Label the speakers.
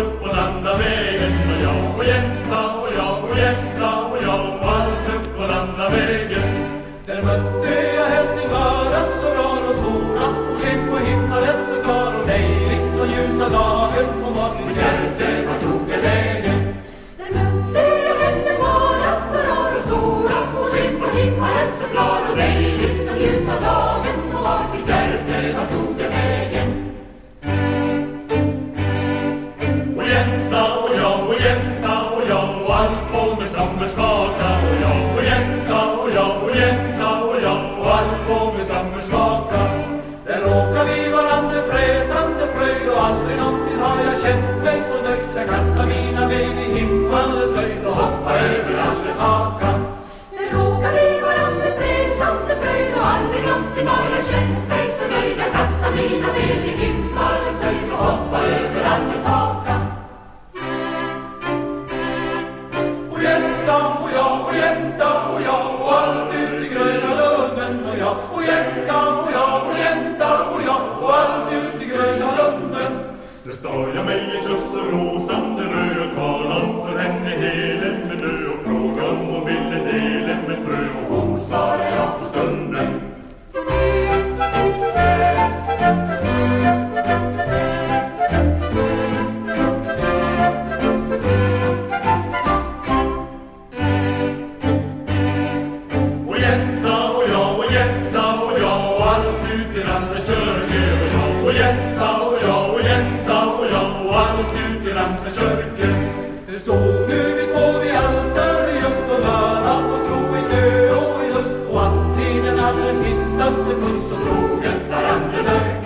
Speaker 1: upp och landa vägen. Och jag och Jänta och jag och Jänta och jag och allt upp och landa vägen.
Speaker 2: Där mötte jag henne bara så Rar och sola och sken på himmelen så klar och dejlig så ljusa dagen. Och morgonen hjärte, var tog jag vägen?
Speaker 1: Där mötte jag henne i Möras Rar och Sora. Och sken på himmelen så klar och dejlig med Där råkar vi varann med fräsande fröjd och aldrig någonsin har jag känt mig så nöjd Jag kastar mina ben i himmelens höjd och hoppar över alla takan
Speaker 2: Där råkar vi varann med fräsande fröjd och aldrig någonsin har jag känt mig så nöjd Jag kastar mina ben
Speaker 1: Där jag mig i kyss och rosande rö och talan för henne helen med nö och frågan om hon ville dela med frö och hon svarade ja på stunden. Och jänta och jag och jänta och jag och allt ut i Ramsö kyrke, Ramsa kyrke. Stå nu vi två vid altar, just och höra på tro i nöd och i lust och alltid den allra sistaste puss och trogen varandra dör.